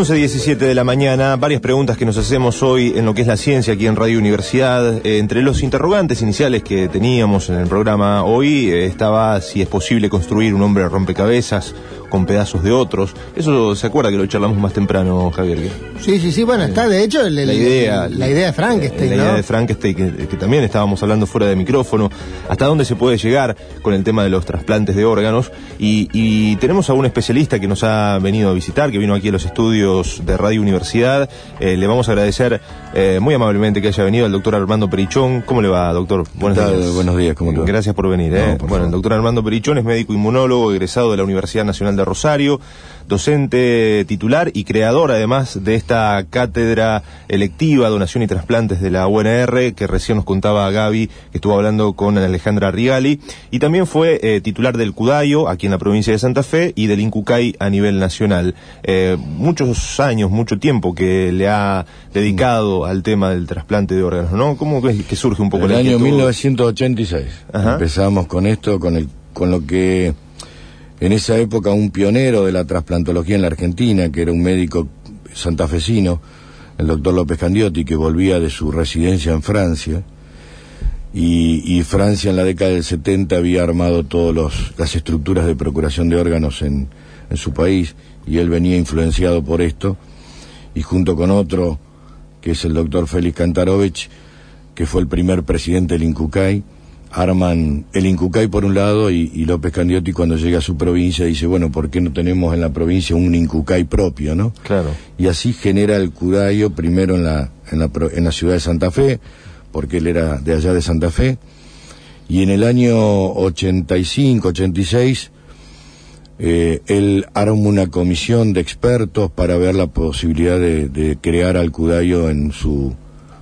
11.17 de la mañana, varias preguntas que nos hacemos hoy en lo que es la ciencia aquí en Radio Universidad. Eh, entre los interrogantes iniciales que teníamos en el programa hoy eh, estaba si es posible construir un hombre rompecabezas con pedazos de otros. Eso se acuerda que lo charlamos más temprano, Javier. Sí, sí, sí, bueno, está de hecho la idea, la idea de Frankenstein. La idea de Frankenstein, que, también estábamos hablando fuera de micrófono, hasta dónde se puede llegar con el tema de los trasplantes de órganos. Y, tenemos a un especialista que nos ha venido a visitar, que vino aquí a los estudios de Radio Universidad. Eh, le vamos a agradecer eh, muy amablemente que haya venido el doctor Armando Perichón. ¿Cómo le va, doctor? Buenos días. Buenos días, ¿cómo le va? Gracias por venir. Eh. bueno, el doctor Armando Perichón es médico inmunólogo, egresado de la Universidad Nacional de Rosario, docente titular y creador además de esta cátedra electiva, donación y trasplantes de la UNR, que recién nos contaba Gaby, que estuvo hablando con Alejandra Rigali, y también fue eh, titular del CUDAIO, aquí en la provincia de Santa Fe, y del INCUCAI a nivel nacional. Eh, muchos años, mucho tiempo que le ha dedicado al tema del trasplante de órganos, ¿no? ¿Cómo que, que surge un poco el año 1986 empezamos con esto, con, el, con lo que en esa época un pionero de la trasplantología en la Argentina, que era un médico santafesino, el doctor López Candiotti, que volvía de su residencia en Francia, y, Francia en la década del 70 había armado todas las estructuras de procuración de órganos en, en su país, y él venía influenciado por esto, y junto con otro, que es el doctor Félix Kantarovich, que fue el primer presidente del INCUCAI, arman el Incucay por un lado y, López Candiotti cuando llega a su provincia dice, bueno, ¿por qué no tenemos en la provincia un Incucay propio, no? Claro. Y así genera el Cudayo primero en la, en la, en la ciudad de Santa Fe, porque él era de allá de Santa Fe, y en el año 85, 86, eh, él arma una comisión de expertos para ver la posibilidad de, de crear al Cudayo en su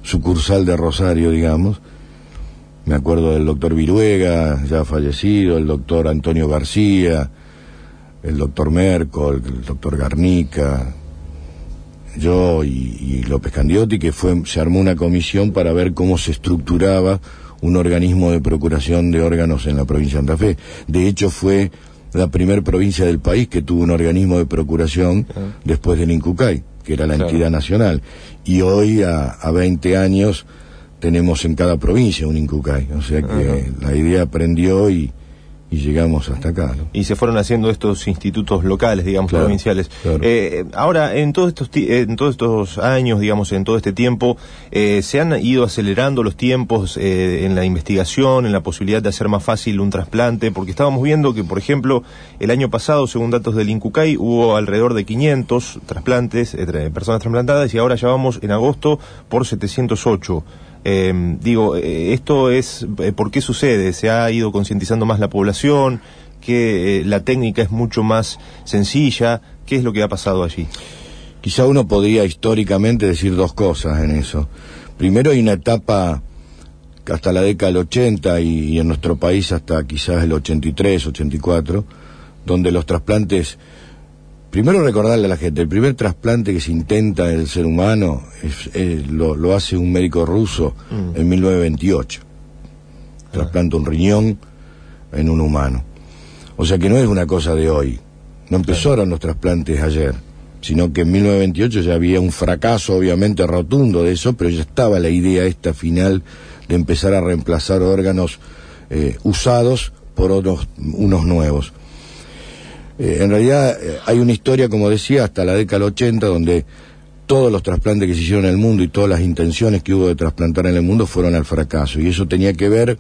sucursal de Rosario, digamos, me acuerdo del doctor Viruega, ya fallecido, el doctor Antonio García, el doctor Mercol, el doctor Garnica, yo y, López Candiotti, que fue, se armó una comisión para ver cómo se estructuraba un organismo de procuración de órganos en la provincia de Santa Fe. De hecho, fue la primera provincia del país que tuvo un organismo de procuración ah. después del Incucay, que era la entidad nacional. Y hoy, a, a 20 años, tenemos en cada provincia un Incucay. O sea que la idea aprendió y, y llegamos hasta acá. Y se fueron haciendo estos institutos locales, digamos, provinciales. Eh, ahora, en todos estos en todos estos años, digamos, en todo este tiempo, eh, se han ido acelerando los tiempos eh, en la investigación, en la posibilidad de hacer más fácil un trasplante, porque estábamos viendo que, por ejemplo, el año pasado, según datos del INCUCAI, hubo alrededor de 500 trasplantes, personas trasplantadas, y ahora ya vamos en agosto por 708. Eh, digo, eh, esto es, eh, ¿por qué sucede? ¿Se ha ido concientizando más la población? ¿Que la técnica es mucho más sencilla? ¿Qué es lo que ha pasado allí? Quizá uno podría históricamente decir dos cosas en eso. Primero hay una etapa hasta la década del 80 y, y en nuestro país hasta quizás el 83, 84, donde los trasplantes Primero recordarle a la gente, el primer trasplante que se intenta en el ser humano es, lo, hace un médico ruso mm. en 1928. Ah. Trasplanta un riñón en un humano. O sea que no es una cosa de hoy. No empezaron los trasplantes ayer, sino que en 1928 ya había un fracaso obviamente rotundo de eso, pero ya estaba la idea esta final de empezar a reemplazar órganos eh, usados por otros, unos nuevos. Eh, en realidad eh, hay una historia, como decía, hasta la década del 80, donde todos los trasplantes que se hicieron en el mundo y todas las intenciones que hubo de trasplantar en el mundo fueron al fracaso. Y eso tenía que ver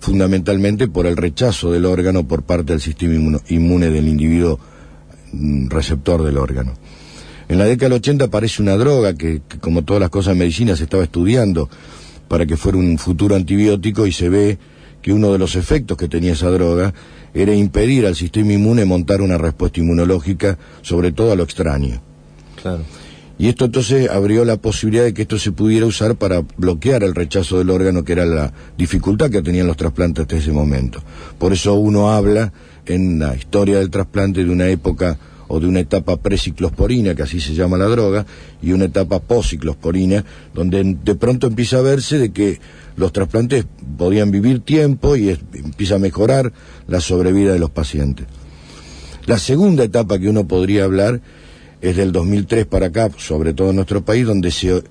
fundamentalmente por el rechazo del órgano por parte del sistema inmune del individuo mm, receptor del órgano. En la década del 80 aparece una droga que, que, como todas las cosas en medicina, se estaba estudiando para que fuera un futuro antibiótico y se ve que uno de los efectos que tenía esa droga era impedir al sistema inmune montar una respuesta inmunológica, sobre todo a lo extraño. Claro. Y esto entonces abrió la posibilidad de que esto se pudiera usar para bloquear el rechazo del órgano, que era la dificultad que tenían los trasplantes hasta ese momento. Por eso uno habla en la historia del trasplante de una época o de una etapa preciclosporina, que así se llama la droga, y una etapa posciclosporina, donde de pronto empieza a verse de que los trasplantes podían vivir tiempo y empieza a mejorar la sobrevida de los pacientes. La segunda etapa que uno podría hablar es del 2003 para acá, sobre todo en nuestro país, donde se,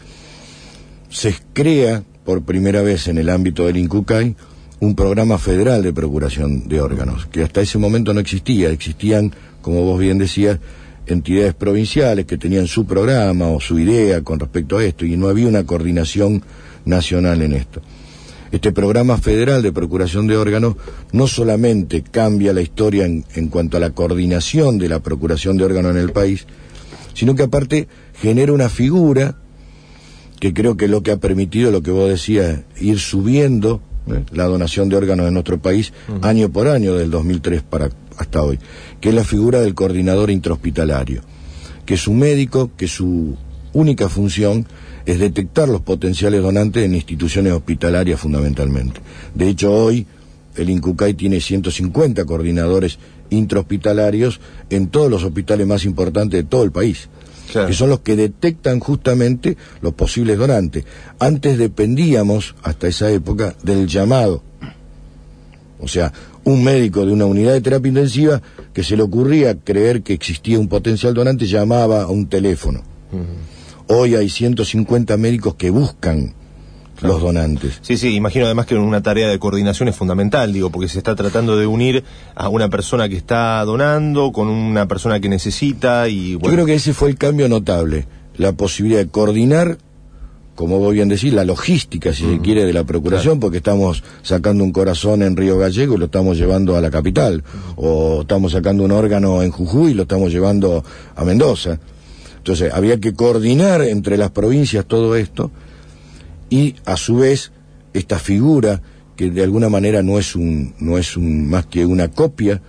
se crea por primera vez en el ámbito del INCUCAI un programa federal de procuración de órganos, que hasta ese momento no existía, existían, como vos bien decías, entidades provinciales que tenían su programa o su idea con respecto a esto y no había una coordinación nacional en esto. Este programa federal de procuración de órganos no solamente cambia la historia en, en, cuanto a la coordinación de la procuración de órganos en el país, sino que aparte genera una figura que creo que es lo que ha permitido, lo que vos decías, ir subiendo ¿eh? la donación de órganos en nuestro país uh -huh. año por año, del 2003 para hasta hoy, que es la figura del coordinador intrahospitalario, que es un médico que su única función es detectar los potenciales donantes en instituciones hospitalarias fundamentalmente. De hecho, hoy el INCUCAI tiene 150 coordinadores intrahospitalarios en todos los hospitales más importantes de todo el país. Claro. que son los que detectan justamente los posibles donantes. Antes dependíamos, hasta esa época, del llamado. O sea, un médico de una unidad de terapia intensiva que se le ocurría creer que existía un potencial donante llamaba a un teléfono. Uh -huh. Hoy hay 150 médicos que buscan claro. los donantes. Sí, sí, imagino además que una tarea de coordinación es fundamental, digo, porque se está tratando de unir a una persona que está donando con una persona que necesita y bueno. Yo creo que ese fue el cambio notable, la posibilidad de coordinar como vos bien decís, la logística, si se quiere, de la procuración, claro. porque estamos sacando un corazón en Río Gallego y lo estamos llevando a la capital, o estamos sacando un órgano en Jujuy y lo estamos llevando a Mendoza. Entonces, había que coordinar entre las provincias todo esto, y a su vez esta figura que de alguna manera no es un no es un más que una copia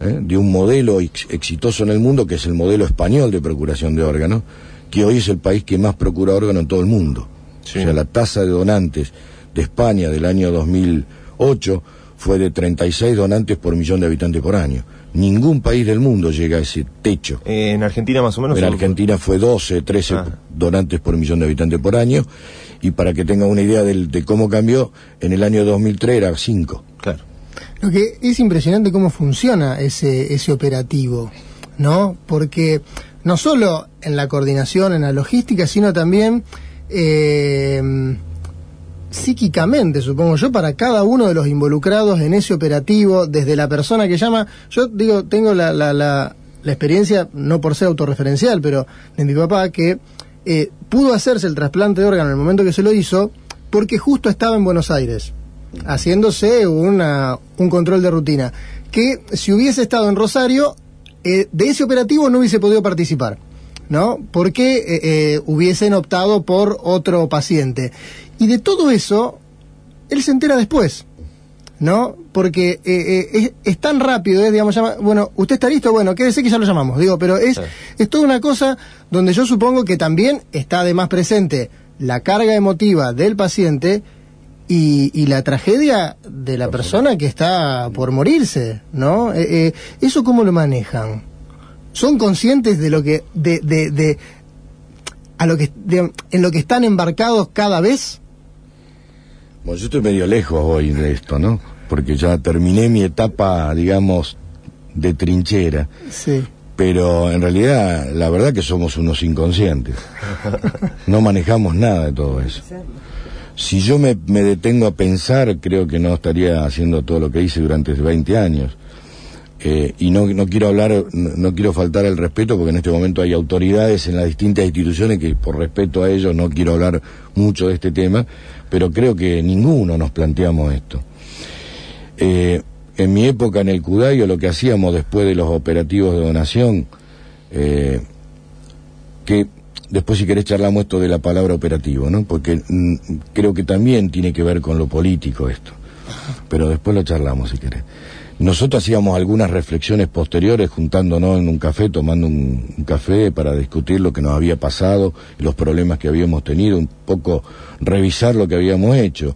¿eh? de un modelo ex exitoso en el mundo que es el modelo español de procuración de órganos que hoy es el país que más procura órganos en todo el mundo sí. o sea la tasa de donantes de España del año 2008 fue de 36 donantes por millón de habitantes por año ningún país del mundo llega a ese techo. Eh, en Argentina más o menos. En Argentina fue 12, 13 ah. donantes por millón de habitantes por año y para que tenga una idea de, de, cómo cambió, en el año 2003 era 5. Claro. Lo que es impresionante cómo funciona ese, ese operativo, ¿no? Porque no solo en la coordinación, en la logística, sino también eh, psíquicamente, supongo yo, para cada uno de los involucrados en ese operativo, desde la persona que llama, yo digo, tengo la, la, la, la experiencia, no por ser autorreferencial, pero de mi papá, que eh, pudo hacerse el trasplante de órgano en el momento que se lo hizo, porque justo estaba en Buenos Aires, haciéndose una, un control de rutina, que si hubiese estado en Rosario, eh, de ese operativo no hubiese podido participar. ¿no? Porque eh, eh, hubiesen optado por otro paciente. Y de todo eso, él se entera después, ¿no? Porque eh, es, es, tan rápido, es, digamos, llama, bueno, ¿usted está listo? Bueno, quédese que ya lo llamamos, digo, pero es, sí. es toda una cosa donde yo supongo que también está además presente la carga emotiva del paciente y, y, la tragedia de la persona que está por morirse, ¿no? Eh, eh, ¿Eso cómo lo manejan? ¿Son conscientes de lo que, de, de, de a lo que, de, en lo que están embarcados cada vez? Bueno, yo estoy medio lejos hoy de esto, ¿no? Porque ya terminé mi etapa, digamos, de trinchera. Sí. Pero en realidad, la verdad que somos unos inconscientes. No manejamos nada de todo eso. Si yo me, me, detengo a pensar, creo que no estaría haciendo todo lo que hice durante 20 años. Eh, y no, no quiero hablar, no, quiero faltar el respeto porque en este momento hay autoridades en las distintas instituciones que por respeto a ellos no quiero hablar mucho de este tema, pero creo que ninguno nos planteamos esto. Eh, en mi época en el Cudayo lo que hacíamos después de los operativos de donación, eh, que después si querés charlamos esto de la palabra operativo, ¿no? Porque mm, creo que también tiene que ver con lo político esto. Pero después lo charlamos si querés. Nosotros hacíamos algunas reflexiones posteriores juntándonos en un café, tomando un, café para discutir lo que nos había pasado, los problemas que habíamos tenido, un poco revisar lo que habíamos hecho.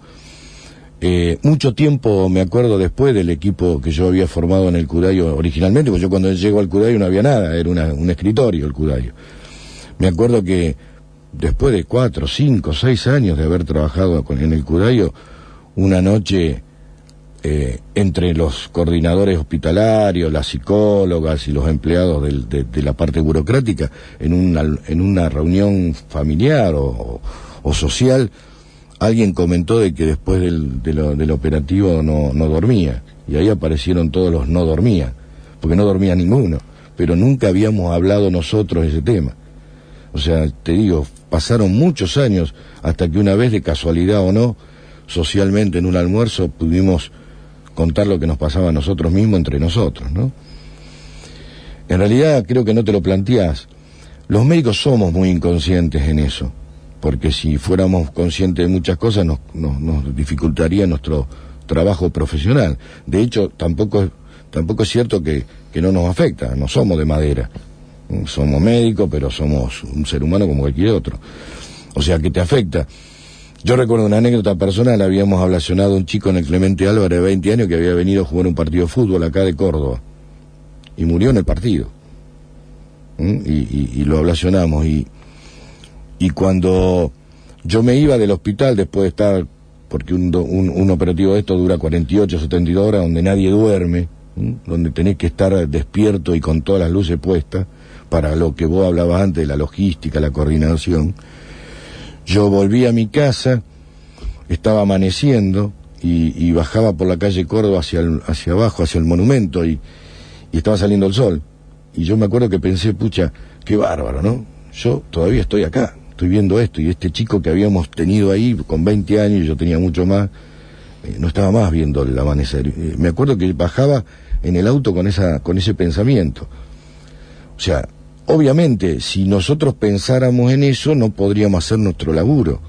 Eh, mucho tiempo, me acuerdo después del equipo que yo había formado en el Cudayo originalmente, porque yo cuando llego al Cudayo no había nada, era un escritorio el Cudayo. Me acuerdo que después de cuatro, cinco, seis años de haber trabajado con, en el Cudayo, una noche eh, entre los coordinadores hospitalarios, las psicólogas y los empleados de, la parte burocrática en una, en una reunión familiar o, social, alguien comentó de que después del, del operativo no, no dormía. Y ahí aparecieron todos los no dormía, porque no dormía ninguno. Pero nunca habíamos hablado nosotros de ese tema. O sea, te digo, pasaron muchos años hasta que una vez, de casualidad o no, socialmente en un almuerzo pudimos contar lo que nos pasaba a nosotros mismos entre nosotros, ¿no? En realidad creo que no te lo planteás. Los médicos somos muy inconscientes en eso, porque si fuéramos conscientes de muchas cosas nos, nos, dificultaría nuestro trabajo profesional. De hecho, tampoco, tampoco es cierto que, que no nos afecta, no somos de madera. Somos médicos, pero somos un ser humano como cualquier otro. O sea, que te afecta. Yo recuerdo una anécdota personal, habíamos ablacionado a un chico en el Clemente Álvarez de 20 años que había venido a jugar un partido de fútbol acá de Córdoba y murió en el partido. ¿Mm? Y, lo ablacionamos y, y cuando yo me iba del hospital después de estar, porque un, un, operativo de esto dura 48, 72 horas donde nadie duerme, ¿Mm? donde tenés que estar despierto y con todas las luces puestas para lo que vos hablabas antes la logística, la coordinación yo volví a mi casa, estaba amaneciendo y, bajaba por la calle Córdoba hacia, hacia abajo, hacia el monumento y, estaba saliendo el sol. Y yo me acuerdo que pensé, pucha, qué bárbaro, ¿no? Yo todavía estoy acá, estoy viendo esto y este chico que habíamos tenido ahí con 20 años, yo tenía mucho más, eh, no estaba más viendo el amanecer. Eh, me acuerdo que bajaba en el auto con, esa, con ese pensamiento. O sea, Obviamente, si nosotros pensáramos en eso, no podríamos hacer nuestro laburo.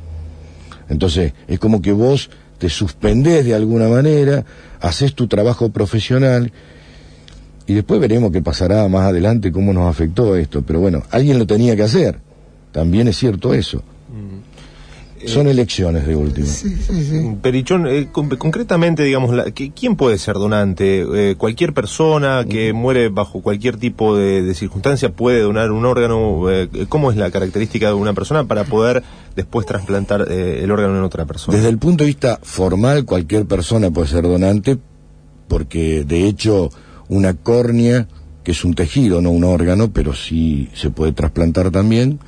Entonces, es como que vos te suspendés de alguna manera, haces tu trabajo profesional y después veremos qué pasará más adelante, cómo nos afectó esto. Pero bueno, alguien lo tenía que hacer. También es cierto eso. Son elecciones de último. Sí, sí, sí. Perichón, eh, concretamente, digamos, la, ¿quién puede ser donante? Eh, ¿Cualquier persona que muere bajo cualquier tipo de, circunstancia puede donar un órgano? Eh, ¿Cómo es la característica de una persona para poder después trasplantar el órgano en otra persona? Desde el punto de vista formal, cualquier persona puede ser donante, porque de hecho una córnea, que es un tejido, no un órgano, pero sí se puede trasplantar también,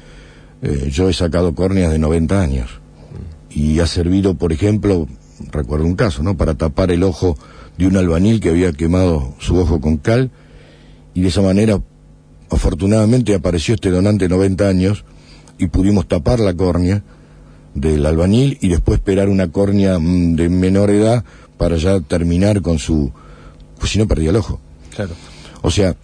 yo he sacado córneas de 90 años y ha servido, por ejemplo, recuerdo un caso, ¿no? Para tapar el ojo de un albañil que había quemado su ojo con cal y de esa manera, afortunadamente, apareció este donante de 90 años y pudimos tapar la córnea del albañil y después esperar una córnea mm, de menor edad para ya terminar con su... Pues si no perdía el ojo. Claro. O sea,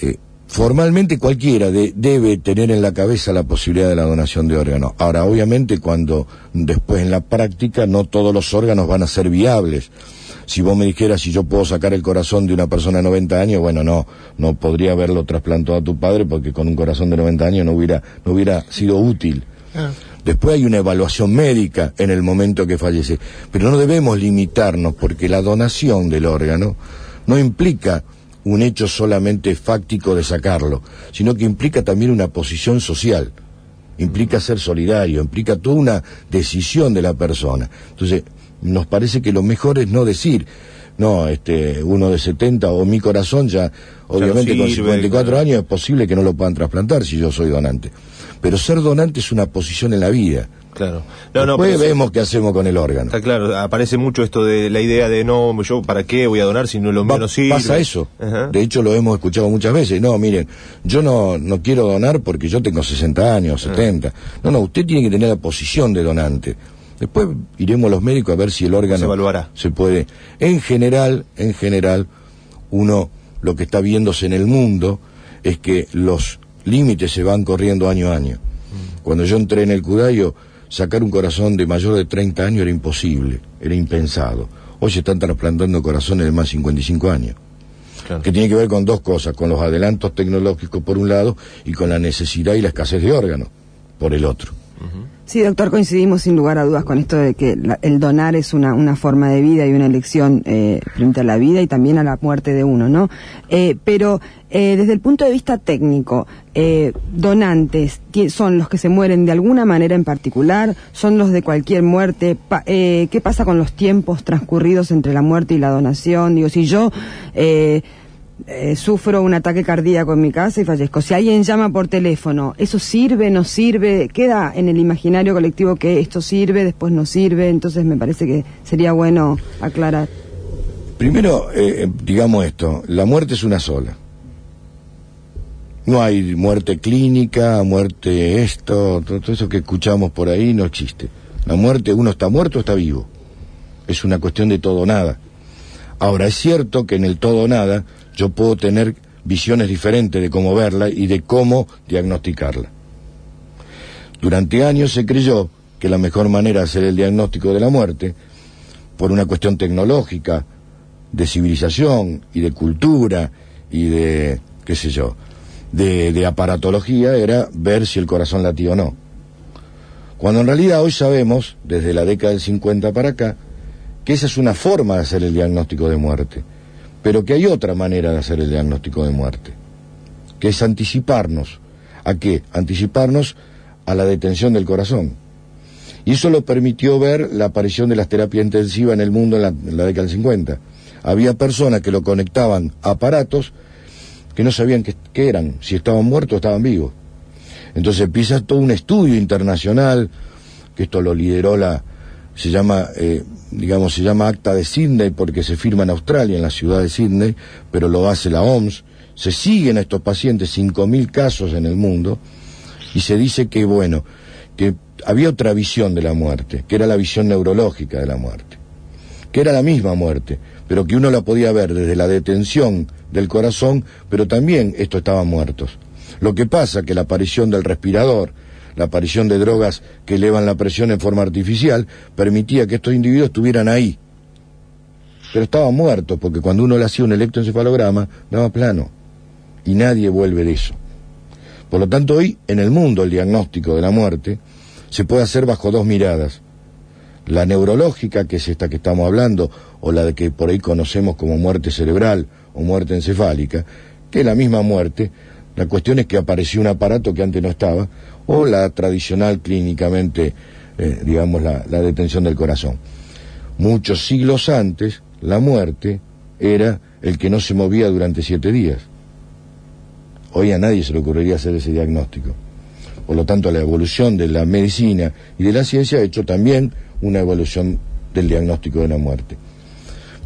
eh, Formalmente cualquiera debe tener en la cabeza la posibilidad de la donación de órganos. Ahora, obviamente, cuando después en la práctica no todos los órganos van a ser viables. Si vos me dijeras si yo puedo sacar el corazón de una persona de 90 años, bueno, no, no podría haberlo trasplantado a tu padre porque con un corazón de 90 años no hubiera, no hubiera sido útil. Ah. Después hay una evaluación médica en el momento que fallece. Pero no debemos limitarnos porque la donación del órgano no implica un hecho solamente fáctico de sacarlo, sino que implica también una posición social, implica ser solidario, implica toda una decisión de la persona. Entonces, nos parece que lo mejor es no decir, no, este, uno de 70 o mi corazón ya, obviamente con 54 años es posible que no lo puedan trasplantar si yo soy donante. Pero ser donante es una posición en la vida. Claro. No, Después vemos qué hacemos con el órgano. Está claro, aparece mucho esto de la idea de no, yo para qué voy a donar si no lo mío no sirve. Pasa eso. De hecho lo hemos escuchado muchas veces. No, miren, yo no, no quiero donar porque yo tengo 60 años, 70. No, no, usted tiene que tener la posición de donante. Después iremos los médicos a ver si el órgano se evaluará. Se puede. En general, en general, uno lo que está viéndose en el mundo es que los límites se van corriendo año a año. Mm. Cuando yo entré en el Cudayo, sacar un corazón de mayor de 30 años era imposible, era impensado. Hoy se están trasplantando corazones de más de 55 años. Que tiene que ver con dos cosas, con los adelantos tecnológicos por un lado y con la necesidad y la escasez de órganos por el otro. Sí, doctor, coincidimos sin lugar a dudas con esto de que el donar es una, una forma de vida y una elección eh, frente a la vida y también a la muerte de uno, ¿no? Eh, pero eh, desde el punto de vista técnico, eh, donantes son los que se mueren de alguna manera en particular, son los de cualquier muerte. eh, ¿Qué pasa con los tiempos transcurridos entre la muerte y la donación? Digo, si yo eh, eh, sufro un ataque cardíaco en mi casa y fallezco. Si alguien llama por teléfono, ¿eso sirve, no sirve? Queda en el imaginario colectivo que esto sirve, después no sirve, entonces me parece que sería bueno aclarar. Primero, eh, digamos esto, la muerte es una sola. No hay muerte clínica, muerte esto, todo eso que escuchamos por ahí no existe. La muerte, uno está muerto o está vivo. Es una cuestión de todo o nada. Ahora, es cierto que en el todo o nada yo puedo tener visiones diferentes de cómo verla y de cómo diagnosticarla. Durante años se creyó que la mejor manera de hacer el diagnóstico de la muerte, por una cuestión tecnológica, de civilización y de cultura y de, qué sé yo, de, de, aparatología, era ver si el corazón latía o no. Cuando en realidad hoy sabemos, desde la década del 50 para acá, que esa es una forma de hacer el diagnóstico de muerte pero que hay otra manera de hacer el diagnóstico de muerte, que es anticiparnos. ¿A qué? Anticiparnos a la detención del corazón. Y eso lo permitió ver la aparición de las terapias intensivas en el mundo en la, en la década del 50. Había personas que lo conectaban a aparatos que no sabían qué, eran, si estaban muertos o estaban vivos. Entonces empieza todo un estudio internacional, que esto lo lideró la, se llama, eh, digamos, se llama Acta de Sydney porque se firma en Australia, en la ciudad de Sydney, pero lo hace la OMS. Se siguen a estos pacientes, 5.000 casos en el mundo, y se dice que, bueno, que había otra visión de la muerte, que era la visión neurológica de la muerte, que era la misma muerte, pero que uno la podía ver desde la detención del corazón, pero también estos estaban muertos. Lo que pasa que la aparición del respirador, la aparición de drogas que elevan la presión en forma artificial, permitía que estos individuos estuvieran ahí. Pero estaban muertos, porque cuando uno le hacía un electroencefalograma, daba plano. Y nadie vuelve de eso. Por lo tanto, hoy en el mundo el diagnóstico de la muerte se puede hacer bajo dos miradas. La neurológica, que es esta que estamos hablando, o la de que por ahí conocemos como muerte cerebral o muerte encefálica, que es la misma muerte. La cuestión es que apareció un aparato que antes no estaba, o la tradicional clínicamente, eh, digamos, la, la detención del corazón. Muchos siglos antes, la muerte era el que no se movía durante siete días. Hoy a nadie se le ocurriría hacer ese diagnóstico. Por lo tanto, la evolución de la medicina y de la ciencia ha hecho también una evolución del diagnóstico de la muerte.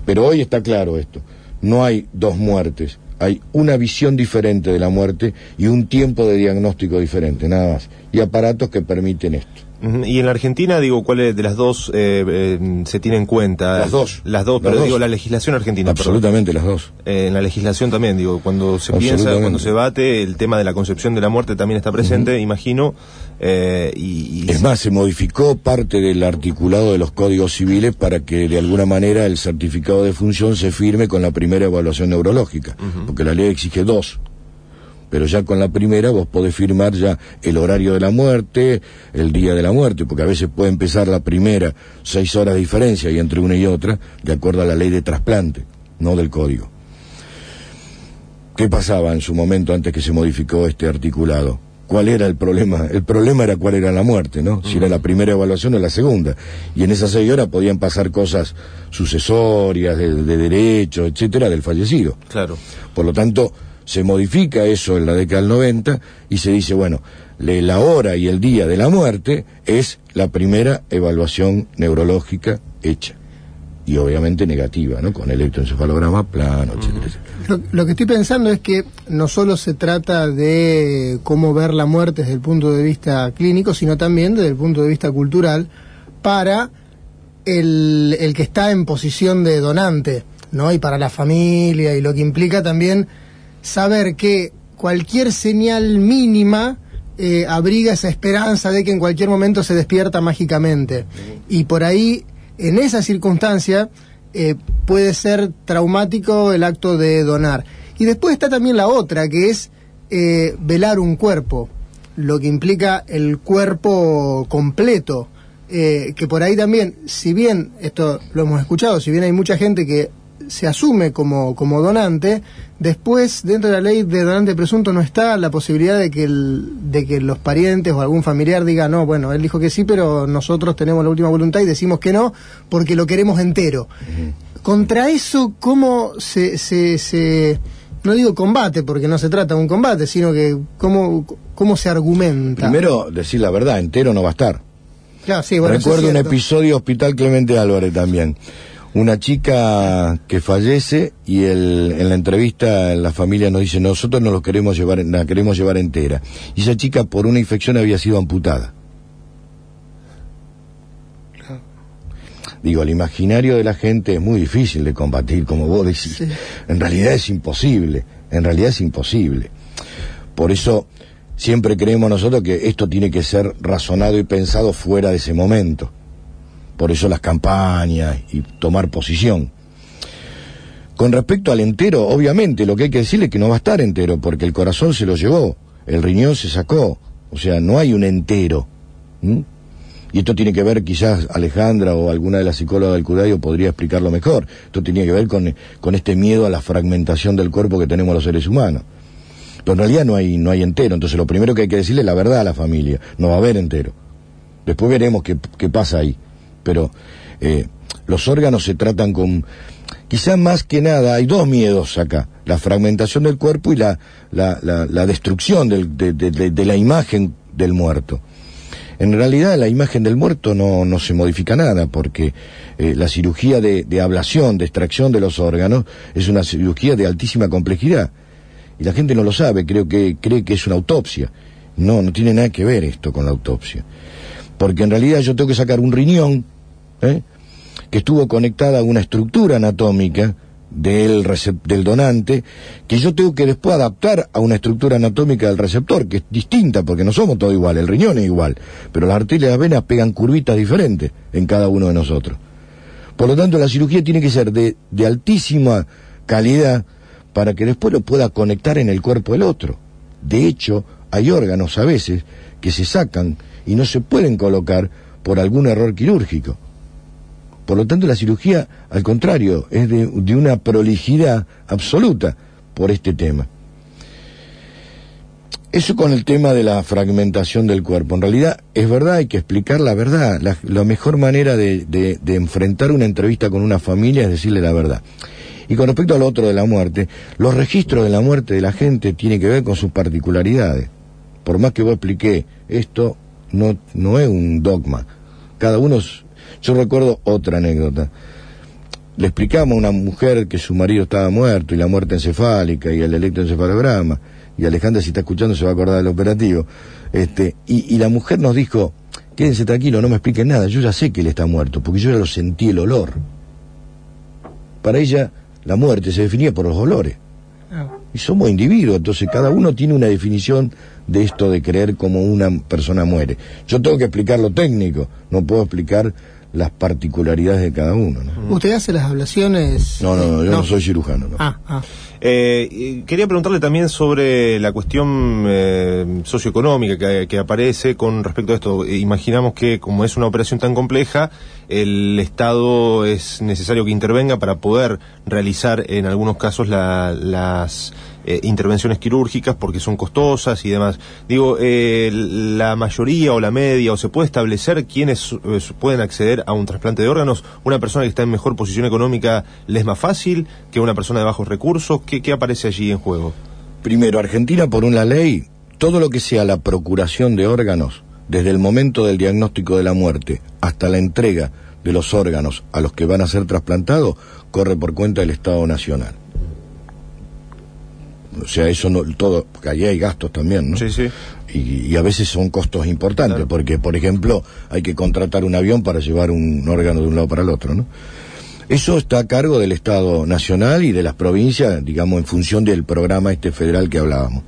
Pero hoy está claro esto. No hay dos muertes, hay una visión diferente de la muerte y un tiempo de diagnóstico diferente, nada más. Y aparatos que permiten esto. Y en la Argentina, digo, ¿cuáles de las dos eh, eh, se tiene en cuenta? Las dos. Las dos, las pero dos. digo, la legislación argentina. Absolutamente las dos. Eh, en la legislación también, digo, cuando se piensa, cuando se bate, el tema de la concepción de la muerte también está presente, uh -huh. imagino. Eh, y, y, Es más, se modificó parte del articulado de los códigos civiles para que de alguna manera el certificado de función se firme con la primera evaluación neurológica, uh -huh. porque la ley exige dos pero ya con la primera vos podés firmar ya el horario de la muerte, el día de la muerte, porque a veces puede empezar la primera seis horas de diferencia y entre una y otra, de acuerdo a la ley de trasplante, no del código. ¿Qué pasaba en su momento antes que se modificó este articulado? ¿Cuál era el problema? El problema era cuál era la muerte, ¿no? Si era la primera evaluación o la segunda. Y en esas seis horas podían pasar cosas sucesorias, de, de derecho, etcétera, del fallecido. Claro. Por lo tanto, se modifica eso en la década del 90 y se dice, bueno, la hora y el día de la muerte es la primera evaluación neurológica hecha. Y obviamente negativa, ¿no? Con electroencefalograma plano, etcétera, etcétera. Lo, lo, que estoy pensando es que no solo se trata de cómo ver la muerte desde el punto de vista clínico, sino también desde el punto de vista cultural para el, el que está en posición de donante, ¿no? Y para la familia y lo que implica también saber que cualquier señal mínima eh, abriga esa esperanza de que en cualquier momento se despierta mágicamente. Y por ahí, en esa circunstancia, eh, puede ser traumático el acto de donar. Y después está también la otra, que es eh, velar un cuerpo. lo que implica el cuerpo completo. Que por ahí también, si bien, esto lo hemos escuchado, si bien hay mucha gente que se asume como, como donante, después dentro de la ley de donante presunto no está la posibilidad de que, el, de que los parientes o algún familiar diga, no, bueno, él dijo que sí, pero nosotros tenemos la última voluntad y decimos que no porque lo queremos entero. Contra eso, ¿cómo se, se, se no digo combate, porque no se trata de un combate, sino que cómo, cómo se argumenta. Primero, decir la verdad, entero no va a estar. Claro, sí, bueno, Recuerdo un episodio Hospital Clemente Álvarez también. Una chica que fallece y el, en la entrevista la familia nos dice nosotros no lo queremos llevar, la queremos llevar entera. Y esa chica por una infección había sido amputada. Digo, el imaginario de la gente es muy difícil de combatir, como vos decís. En realidad es imposible, en realidad es imposible. Por eso siempre creemos nosotros que esto tiene que ser razonado y pensado fuera de ese momento. Por eso las campañas y tomar posición. Con respecto al entero, obviamente lo que hay que decirle es que no va a estar entero, porque el corazón se lo llevó, el riñón se sacó, o sea, no hay un entero y esto tiene que ver, quizás Alejandra o alguna de las psicólogas del Cudayo podría explicarlo mejor, esto tiene que ver con, con este miedo a la fragmentación del cuerpo que tenemos los seres humanos. Pero en realidad no hay, no hay entero, entonces lo primero que hay que decirle es la verdad a la familia, no va a haber entero. Después veremos qué, qué pasa ahí. Pero eh, los órganos se tratan con... Quizás más que nada hay dos miedos acá, la fragmentación del cuerpo y la, la, la, destrucción del, de, de, de la imagen del muerto. En realidad la imagen del muerto no, no se modifica nada porque eh, la cirugía de, de, ablación, de extracción de los órganos, es una cirugía de altísima complejidad. Y la gente no lo sabe, creo que cree que es una autopsia. No, no tiene nada que ver esto con la autopsia. Porque en realidad yo tengo que sacar un riñón ¿eh? que estuvo conectada a una estructura anatómica del, del donante, que yo tengo que después adaptar a una estructura anatómica del receptor, que es distinta, porque no somos todos iguales, el riñón es igual, pero las arterias y las venas pegan curvitas diferentes en cada uno de nosotros. Por lo tanto, la cirugía tiene que ser de, de altísima calidad para que después lo pueda conectar en el cuerpo del otro. De hecho, hay órganos a veces que se sacan y no se pueden colocar por algún error quirúrgico. Por lo tanto, la cirugía, al contrario, es de, una prolijidad absoluta por este tema. Eso con el tema de la fragmentación del cuerpo. En realidad, es verdad, hay que explicar la verdad. La, mejor manera de, enfrentar una entrevista con una familia es decirle la verdad. Y con respecto al otro de la muerte, los registros de la muerte de la gente tienen que ver con sus particularidades. Por más que vos expliqué, esto no, no es un dogma. Cada uno yo recuerdo otra anécdota. Le explicamos a una mujer que su marido estaba muerto y la muerte encefálica y el electroencefalograma. Y Alejandra, si está escuchando, se va a acordar del operativo. Este, y, la mujer nos dijo, quédense tranquilo, no me expliquen nada, yo ya sé que él está muerto, porque yo ya lo sentí el olor. Para ella, la muerte se definía por los olores. Ah. Y somos individuos, entonces cada uno tiene una definición de esto de creer como una persona muere. Yo tengo que explicar lo técnico, no puedo explicar las particularidades de cada uno. ¿no? ¿Usted hace las ablaciones? No, no, yo no, soy cirujano. Ah, ah. Eh, quería preguntarle también sobre la cuestión eh, socioeconómica que, aparece con respecto a esto. Imaginamos que como es una operación tan compleja, el Estado es necesario que intervenga para poder realizar en algunos casos la, las eh, intervenciones quirúrgicas porque son costosas y demás. Digo, eh, la mayoría o la media, o se puede establecer quiénes eh, pueden acceder a un trasplante de órganos. Una persona que está en mejor posición económica le es más fácil que una persona de bajos recursos. ¿Qué, qué aparece allí en juego? Primero, Argentina, por una ley, todo lo que sea la procuración de órganos, desde el momento del diagnóstico de la muerte hasta la entrega de los órganos a los que van a ser trasplantados, corre por cuenta del Estado Nacional. O sea, eso no, todo, porque allí hay gastos también, ¿no? Sí, sí. Y, a veces son costos importantes, porque, por ejemplo, hay que contratar un avión para llevar un órgano de un lado para el otro, ¿no? Eso está a cargo del Estado Nacional y de las provincias, digamos, en función del programa este federal que hablábamos.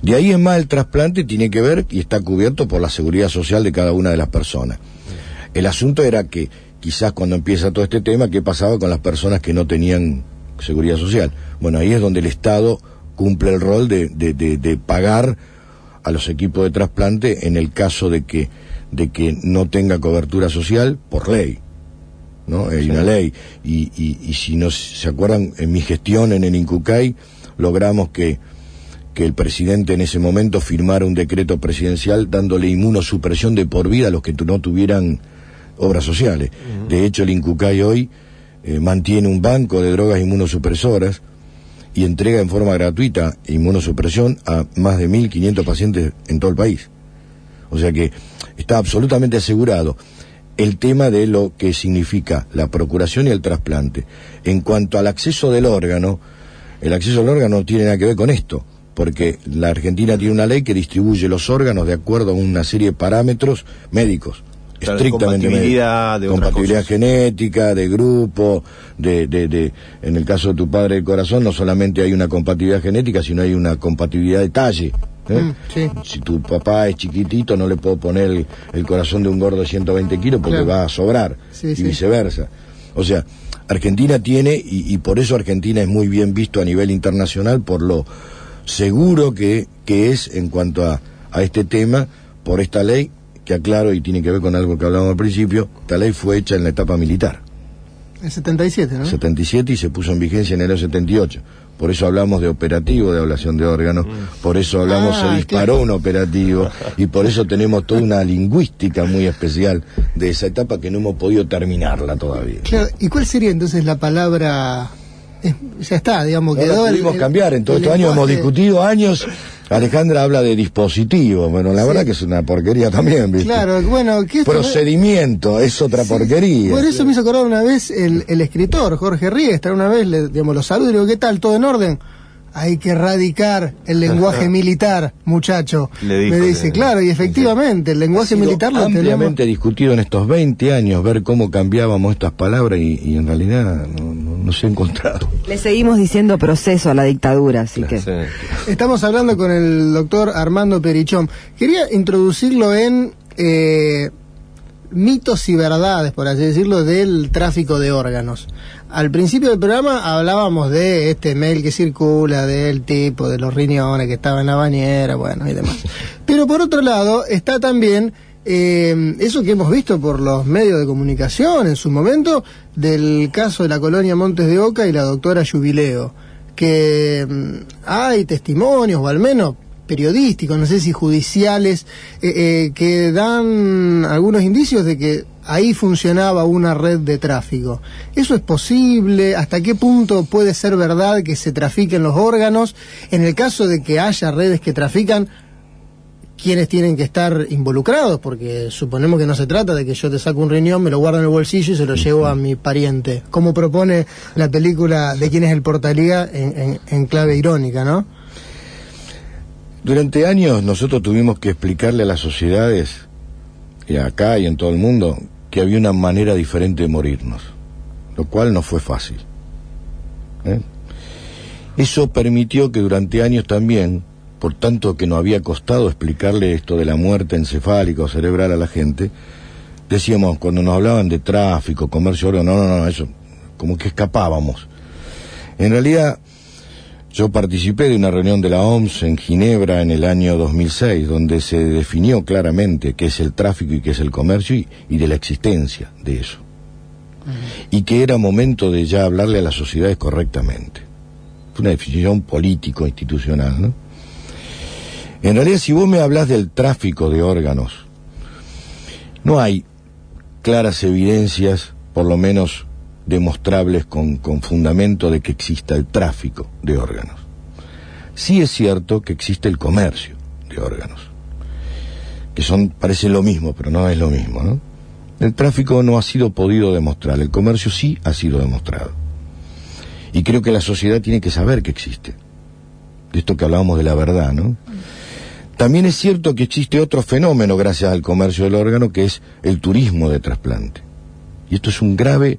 De ahí en más el trasplante tiene que ver y está cubierto por la seguridad social de cada una de las personas. El asunto era que quizás cuando empieza todo este tema, ¿qué pasaba con las personas que no tenían seguridad social? Bueno, ahí es donde el Estado cumple el rol de, de, de, pagar a los equipos de trasplante en el caso de que, de que no tenga cobertura social por ley. ¿No? Hay una ley. Y, y, si no se acuerdan, en mi gestión en el Incucay logramos que, que el presidente en ese momento firmara un decreto presidencial dándole inmunosupresión de por vida a los que no tuvieran obras sociales. De hecho, el Incucay hoy eh, mantiene un banco de drogas inmunosupresoras y entrega en forma gratuita inmunosupresión a más de 1.500 pacientes en todo el país. O sea que está absolutamente asegurado el tema de lo que significa la procuración y el trasplante. En cuanto al acceso del órgano, el acceso al órgano no tiene nada que ver con esto, porque la Argentina tiene una ley que distribuye los órganos de acuerdo a una serie de parámetros médicos estrictamente compatibilidad, de compatibilidad genética, de grupo, de, de, de, en el caso de tu padre del corazón, no solamente hay una compatibilidad genética, sino hay una compatibilidad de talle. ¿Eh? Mm, si tu papá es chiquitito, no le puedo poner el, corazón de un gordo de 120 kilos porque va a sobrar, y viceversa. O sea, Argentina tiene, y, y, por eso Argentina es muy bien visto a nivel internacional por lo seguro que, que es en cuanto a, a este tema, por esta ley que aclaro y tiene que ver con algo que hablábamos al principio, esta ley fue hecha en la etapa militar. En 77, ¿no? 77 y se puso en vigencia en enero 78. Por eso hablamos de operativo de ablación de órganos, mm. por eso hablamos, se ah, disparó un operativo y por eso tenemos toda una lingüística muy especial de esa etapa que no hemos podido terminarla todavía. Claro, ¿y cuál sería entonces la palabra ya está, digamos, que quedó. pudimos cambiar, en todos estos años hemos discutido años. Alejandra habla de dispositivo, bueno, la verdad que es una porquería también, ¿viste? Claro, bueno, ¿qué Procedimiento, es otra porquería. Por eso me hizo acordar una vez el, el escritor, Jorge Riestra, una vez, le, digamos, lo saludo y digo, ¿qué tal? ¿Todo en orden? Hay que erradicar el lenguaje militar, muchacho. me dice, claro, y efectivamente, el lenguaje militar lo ampliamente discutido en estos 20 años, ver cómo cambiábamos estas palabras y, en realidad no, se ha encontrado. Le seguimos diciendo proceso a la dictadura, así que... Estamos hablando con el doctor Armando Perichón. Quería introducirlo en... Eh, mitos y verdades, por así decirlo, del tráfico de órganos. Al principio del programa hablábamos de este mail que circula, del tipo, de los riñones que estaba en la bañera, bueno, y demás. Pero por otro lado está también eh, eso que hemos visto por los medios de comunicación en su momento del caso de la colonia Montes de Oca y la doctora Jubileo, que mm, hay testimonios, o al menos periodísticos, no sé si judiciales, eh, eh, que dan algunos indicios de que ahí funcionaba una red de tráfico. ¿Eso es posible? ¿Hasta qué punto puede ser verdad que se trafiquen los órganos? En el caso de que haya redes que trafican, ¿quiénes tienen que estar involucrados? Porque suponemos que no se trata de que yo te saco un riñón, me lo guardo en el bolsillo y se lo llevo a mi pariente. Como propone la película de quién es el portalía en, en clave irónica, ¿no? Durante años nosotros tuvimos que explicarle a las sociedades, y acá y en todo el mundo, que había una manera diferente de morirnos, lo cual no fue fácil. ¿eh? Eso permitió que durante años también, por tanto que no había costado explicarle esto de la muerte encefálica o cerebral a la gente, decíamos, cuando nos hablaban de tráfico, comercio, no, no, no, eso, como que escapábamos. En realidad, yo participé de una reunión de la OMS en Ginebra en el año 2006, donde se definió claramente qué es el tráfico y qué es el comercio y, de la existencia de eso. Y que era momento de ya hablarle a las sociedades correctamente. Fue una definición político-institucional, ¿no? En realidad, si vos me hablas del tráfico de órganos, no hay claras evidencias, por lo menos demostrables con, con fundamento de que exista el tráfico de órganos. Sí es cierto que existe el comercio de órganos, que son, parece lo mismo, pero no es lo mismo, ¿no? El tráfico no ha sido podido demostrar, el comercio sí ha sido demostrado. Y creo que la sociedad tiene que saber que existe. De esto que hablábamos de la verdad, ¿no? También es cierto que existe otro fenómeno gracias al comercio del órgano, que es el turismo de trasplante. Y esto es un grave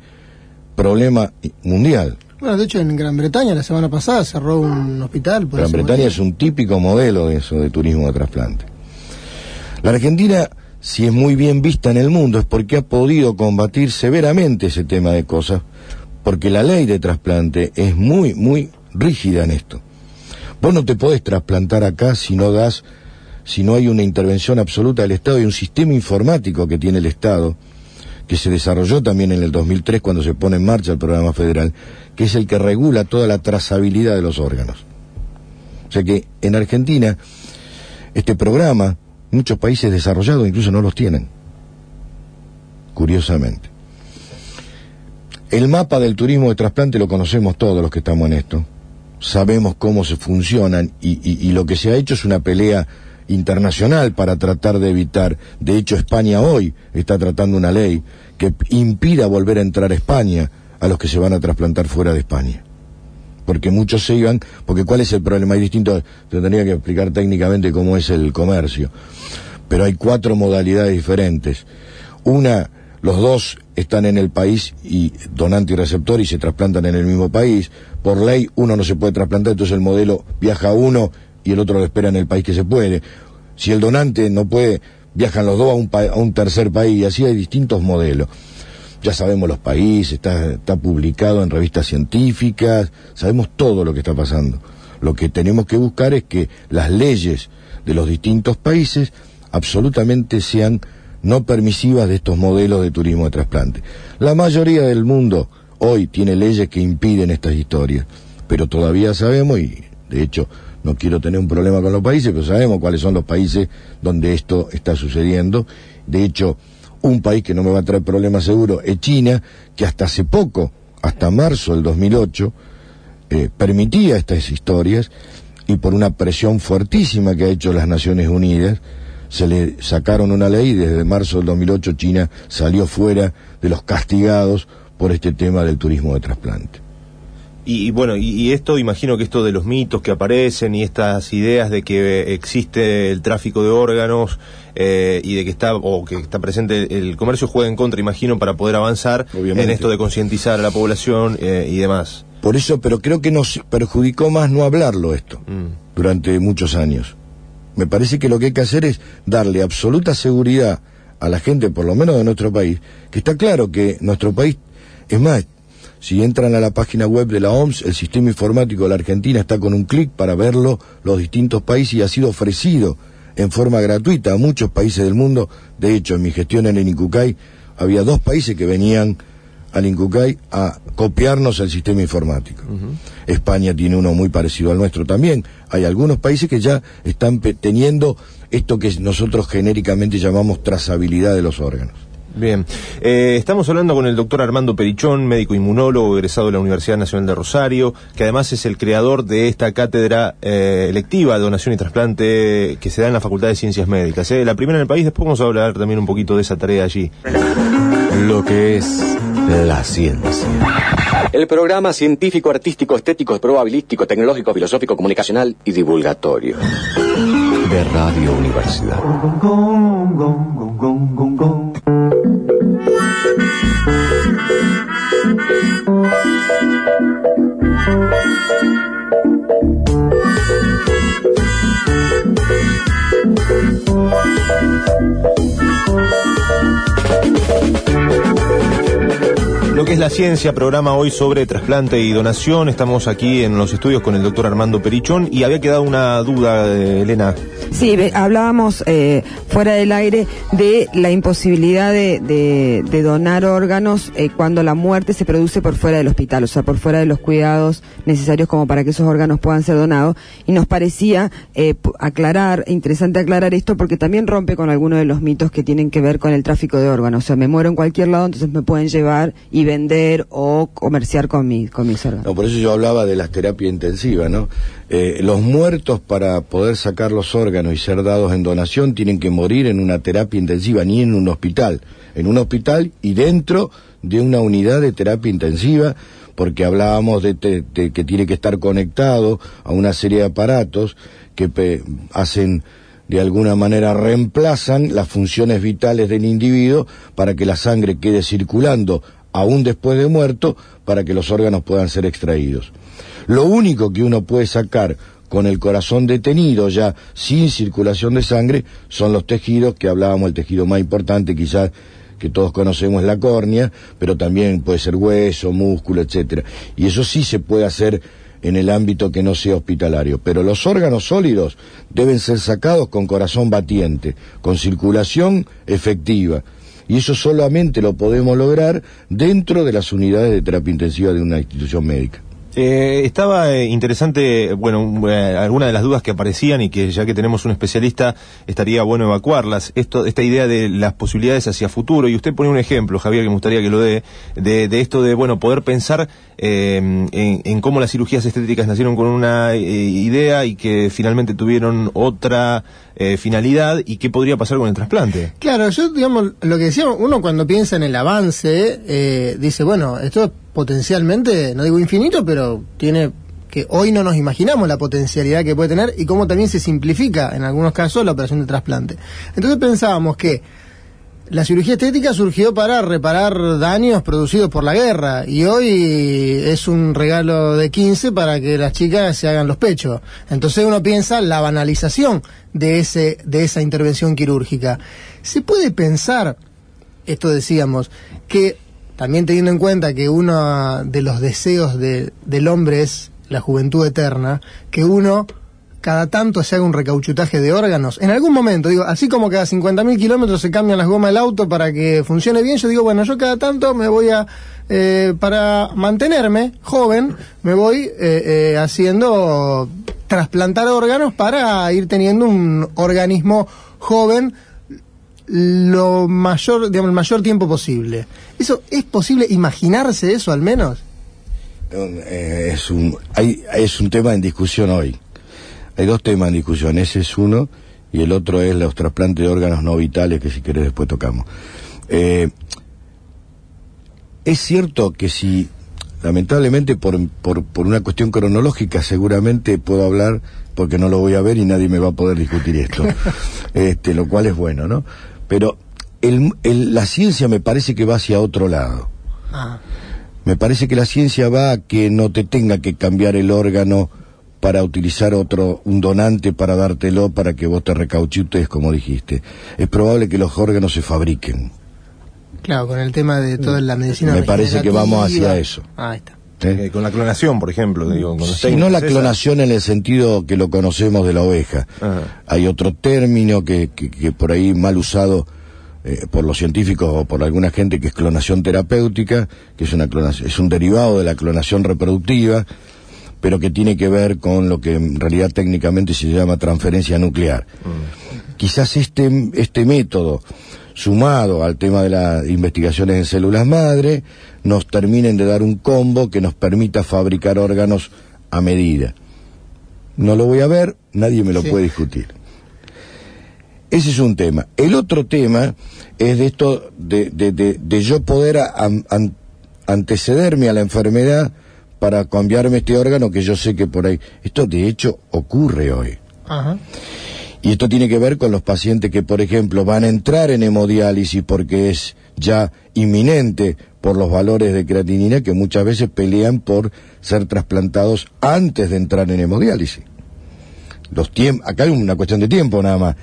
problema mundial. Bueno, de hecho en Gran Bretaña la semana pasada cerró un hospital. Gran Bretaña es un típico modelo de eso, de turismo de trasplante. La Argentina, si es muy bien vista en el mundo, es porque ha podido combatir severamente ese tema de cosas, porque la ley de trasplante es muy, muy rígida en esto. Vos no te podés trasplantar acá si no das si no hay una intervención absoluta del Estado y un sistema informático que tiene el Estado, que se desarrolló también en el 2003 cuando se pone en marcha el programa federal, que es el que regula toda la trazabilidad de los órganos. O sea que en Argentina este programa muchos países desarrollados incluso no los tienen, curiosamente. El mapa del turismo de trasplante lo conocemos todos los que estamos en esto. Sabemos cómo se funcionan y, y lo que se ha hecho es una pelea internacional para tratar de evitar. De hecho, España hoy está tratando una ley que impida volver a entrar a España a los que se van a trasplantar fuera de España. Porque muchos se iban, porque ¿cuál es el problema? Hay distintos, te tendría que explicar técnicamente cómo es el comercio. Pero hay cuatro modalidades diferentes. Una, los dos están en el país y donante y receptor y se trasplantan en el mismo país. Por ley uno no se puede trasplantar, entonces el modelo viaja uno y el otro lo espera en el país que se puede. Si el donante no puede, viajan los dos a un, a un tercer país y así hay distintos modelos. Ya sabemos los países, está publicado en revistas científicas, sabemos todo lo que está pasando. Lo que tenemos que buscar es que las leyes de los distintos países absolutamente sean no permisivas de estos modelos de turismo de trasplante. La mayoría del mundo hoy tiene leyes que impiden estas historias, pero todavía sabemos, y de hecho no quiero tener un problema con los países, pero sabemos cuáles son los países donde esto está sucediendo. De hecho, un país que no me va a traer problemas seguro es China, que hasta hace poco, hasta marzo del 2008, eh, permitía estas historias y por una presión fuertísima que ha hecho las Naciones Unidas, se le sacaron una ley desde marzo del 2008 China salió fuera de los castigados por este tema del turismo de trasplante. Y, bueno, y, esto, imagino que esto de los mitos que aparecen y estas ideas de que existe el tráfico de órganos eh, y de que está o que está presente el comercio juega en contra, imagino, para poder avanzar en esto de concientizar a la población eh, y demás. Por eso, pero creo que nos perjudicó más no hablarlo esto mm. durante muchos años. Me parece que lo que hay que hacer es darle absoluta seguridad a la gente, por lo menos de nuestro país, que está claro que nuestro país, es más, si entran a la página web de la OMS, el sistema informático de la Argentina está con un clic para verlo los distintos países y ha sido ofrecido en forma gratuita a muchos países del mundo. De hecho, en mi gestión en el Incucay había dos países que venían al Incucay a copiarnos el sistema informático. España tiene uno muy parecido al nuestro también. Hay algunos países que ya están teniendo esto que nosotros genéricamente llamamos trazabilidad de los órganos. Bien, eh, estamos hablando con el doctor Armando Perichón, médico inmunólogo egresado de la Universidad Nacional de Rosario, que además es el creador de esta cátedra eh, electiva de donación y trasplante que se da en la Facultad de Ciencias Médicas. Eh. La primera en el país, después vamos a hablar también un poquito de esa tarea allí. Lo que es la ciencia. El programa científico, artístico, estético, probabilístico, tecnológico, filosófico, comunicacional y divulgatorio. De Radio Universidad. Lo es la ciencia, programa hoy sobre trasplante y donación. Estamos aquí en los estudios con el doctor Armando Perichón y había quedado una duda, eh, Elena. Sí, hablábamos eh, fuera del aire de la imposibilidad de, donar órganos eh, cuando la muerte se produce por fuera del hospital, o sea, por fuera de los cuidados necesarios como para que esos órganos puedan ser donados. Y nos parecía aclarar, interesante aclarar esto porque también rompe con algunos de los mitos que tienen que ver con el tráfico de órganos. O sea, me muero en cualquier lado, entonces me pueden llevar y vender o comerciar con, mi, con mis órganos. No, por eso yo hablaba de las terapias intensivas, ¿no? Eh, los muertos para poder sacar los órganos y ser dados en donación tienen que morir en una terapia intensiva, ni en un hospital. En un hospital y dentro de una unidad de terapia intensiva, porque hablábamos de, que tiene que estar conectado a una serie de aparatos que hacen de alguna manera reemplazan las funciones vitales del individuo para que la sangre quede circulando aún después de muerto, para que los órganos puedan ser extraídos. Lo único que uno puede sacar con el corazón detenido, ya sin circulación de sangre, son los tejidos, que hablábamos, el tejido más importante quizás que todos conocemos es la córnea, pero también puede ser hueso, músculo, etcétera. Y eso sí se puede hacer en el ámbito que no sea hospitalario. Pero los órganos sólidos deben ser sacados con corazón batiente, con circulación efectiva. Y eso solamente lo podemos lograr dentro de las unidades de terapia intensiva de una institución médica. Eh, estaba eh, interesante, bueno, eh, algunas de las dudas que aparecían y que ya que tenemos un especialista estaría bueno evacuarlas. Esto, esta idea de las posibilidades hacia futuro y usted pone un ejemplo, Javier, que me gustaría que lo dé, de, de esto de bueno poder pensar en, en, cómo las cirugías estéticas nacieron con una idea y que finalmente tuvieron otra finalidad y qué podría pasar con el trasplante. Claro, yo digamos lo que decíamos, uno cuando piensa en el avance dice bueno esto potencialmente, no digo infinito, pero tiene que hoy no nos imaginamos la potencialidad que puede tener y cómo también se simplifica en algunos casos la operación de trasplante. Entonces pensábamos que la cirugía estética surgió para reparar daños producidos por la guerra y hoy es un regalo de 15 para que las chicas se hagan los pechos. Entonces uno piensa la banalización de ese de esa intervención quirúrgica. Se puede pensar esto decíamos que también teniendo en cuenta que uno de los deseos del hombre es la juventud eterna, que uno cada tanto se haga un recauchutaje de órganos. En algún momento, digo, así como cada 50.000 kilómetros se cambian las gomas del auto para que funcione bien, yo digo, bueno, yo cada tanto me voy a, eh, para mantenerme joven, me voy eh, eh, haciendo trasplantar órganos para ir teniendo un organismo joven lo mayor, digamos, el mayor tiempo posible. ¿Eso es posible imaginarse eso al menos? Eh, es un, hay, es un tema en discusión hoy. Hay dos temas en discusión. Ese es uno y el otro es los trasplantes de órganos no vitales que si querés después tocamos. Eh, es cierto que si, lamentablemente por, por, por una cuestión cronológica seguramente puedo hablar porque no lo voy a ver y nadie me va a poder discutir esto, este, lo cual es bueno, ¿no? Pero el, la ciencia me parece que va hacia otro lado. Ah. Me parece que la ciencia va a que no te tenga que cambiar el órgano para utilizar otro, un donante para dártelo para que vos te recauchutes, como dijiste. Es probable que los órganos se fabriquen. Claro, con el tema de toda la medicina. Me parece que vamos hacia eso. Ah, ahí está. ¿Eh? con la clonación, por ejemplo. Digo, con no la clonación en el sentido que lo conocemos de la oveja. Hay otro término que, que, por ahí mal usado eh, por los científicos o por alguna gente que es clonación terapéutica, que es, una clonación, es un derivado de la clonación reproductiva, pero que tiene que ver con lo que en realidad técnicamente se llama transferencia nuclear. Mm. Quizás este, este método sumado al tema de las investigaciones en células madre, nos terminen de dar un combo que nos permita fabricar órganos a medida. No lo voy a ver, nadie me lo puede discutir. Ese es un tema. El otro tema es de esto de, de, yo poder antecederme a la enfermedad para cambiarme este órgano que yo sé que por ahí. Esto de hecho ocurre hoy. Ajá. Y esto tiene que ver con los pacientes que, por ejemplo, van a entrar en hemodiálisis porque es ya inminente por los valores de creatinina que muchas veces pelean por ser trasplantados antes de entrar en hemodiálisis. Los acá hay una cuestión de tiempo nada más.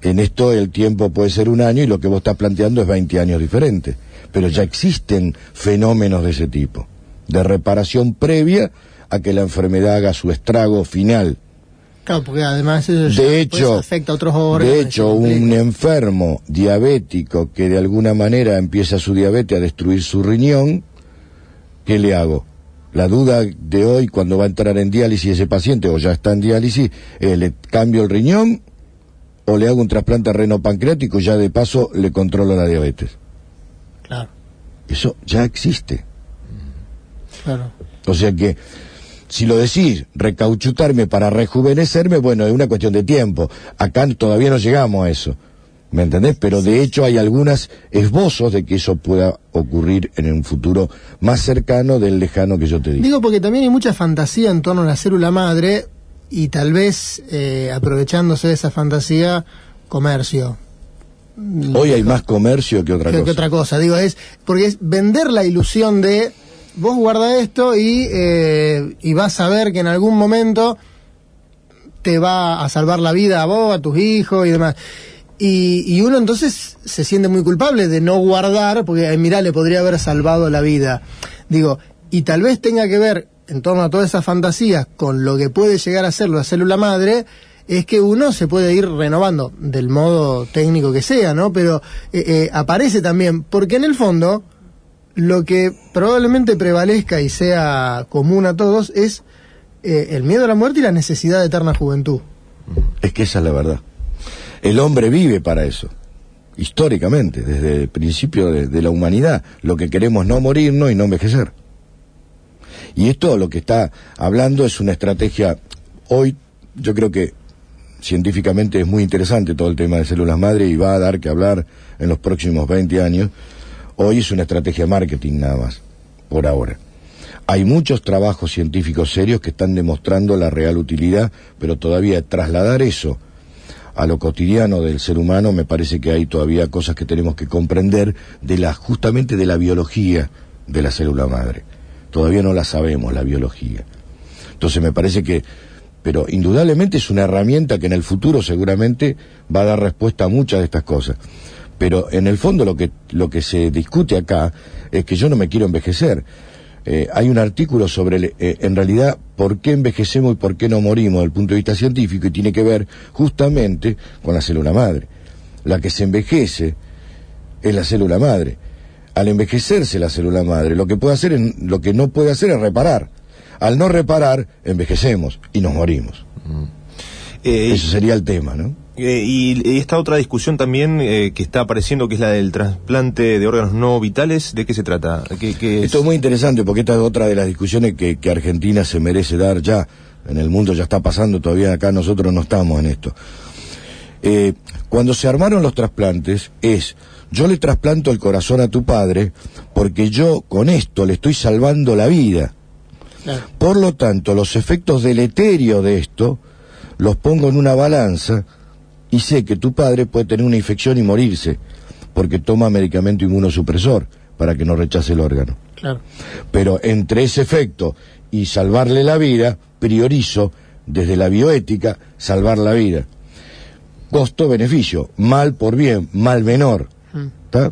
En esto el tiempo puede ser un año y lo que vos estás planteando es 20 años diferentes. Pero ya existen fenómenos de ese tipo, de reparación previa a que la enfermedad haga su estrago final Claro, porque además eso de hecho, afecta a otros órganos. De hecho, un enfermo diabético que de alguna manera empieza su diabetes a destruir su riñón, ¿qué le hago? La duda de hoy cuando va a entrar en diálisis ese paciente o ya está en diálisis, ¿le cambio el riñón o le hago un trasplante reno-pancreático y ya de paso le controlo la diabetes? Claro. Eso ya existe. Claro. O sea que si lo decís, recauchutarme para rejuvenecerme, bueno, es una cuestión de tiempo. Acá todavía no llegamos a eso. ¿Me entendés? Pero de hecho hay algunas esbozos de que eso pueda ocurrir en un futuro más cercano del lejano que yo te digo. Digo porque también hay mucha fantasía en torno a la célula madre y tal vez eh, aprovechándose de esa fantasía, comercio. Hoy hay más comercio que otra cosa. Que otra cosa, digo, es porque es vender la ilusión de vos guarda esto y, eh, y vas a ver que en algún momento te va a salvar la vida a vos, a tus hijos y demás. Y, y uno entonces se siente muy culpable de no guardar, porque mira, le podría haber salvado la vida. Digo, y tal vez tenga que ver en torno a todas esas fantasías con lo que puede llegar a ser la célula madre, es que uno se puede ir renovando del modo técnico que sea, ¿no? Pero eh, eh, aparece también, porque en el fondo lo que probablemente prevalezca y sea común a todos es eh, el miedo a la muerte y la necesidad de eterna juventud. Es que esa es la verdad. El hombre vive para eso, históricamente, desde el principio de, de la humanidad. Lo que queremos no morirnos y no envejecer. Y esto lo que está hablando es una estrategia, hoy yo creo que científicamente es muy interesante todo el tema de células madre y va a dar que hablar en los próximos 20 años. Hoy es una estrategia de marketing nada más, por ahora. Hay muchos trabajos científicos serios que están demostrando la real utilidad, pero todavía trasladar eso a lo cotidiano del ser humano me parece que hay todavía cosas que tenemos que comprender de la justamente de la biología de la célula madre. Todavía no la sabemos la biología. Entonces me parece que pero indudablemente es una herramienta que en el futuro seguramente va a dar respuesta a muchas de estas cosas. Pero en el fondo lo que, lo que se discute acá es que yo no me quiero envejecer. Eh, hay un artículo sobre, eh, en realidad, por qué envejecemos y por qué no morimos desde el punto de vista científico y tiene que ver justamente con la célula madre. La que se envejece es la célula madre. Al envejecerse la célula madre, lo que puede hacer, es, lo que no puede hacer es reparar. Al no reparar, envejecemos y nos morimos. Eh, Eso sería el tema, ¿no? Eh, y, y esta otra discusión también eh, que está apareciendo, que es la del trasplante de órganos no vitales, ¿de qué se trata? ¿Qué, qué es? Esto es muy interesante porque esta es otra de las discusiones que, que Argentina se merece dar ya. En el mundo ya está pasando, todavía acá nosotros no estamos en esto. Eh, cuando se armaron los trasplantes es, yo le trasplanto el corazón a tu padre porque yo con esto le estoy salvando la vida. Claro. Por lo tanto, los efectos deleterios de esto los pongo en una balanza y sé que tu padre puede tener una infección y morirse porque toma medicamento inmunosupresor para que no rechace el órgano. Claro. Pero entre ese efecto y salvarle la vida, priorizo desde la bioética salvar la vida. Costo-beneficio, mal por bien, mal menor. Mm. ¿tá?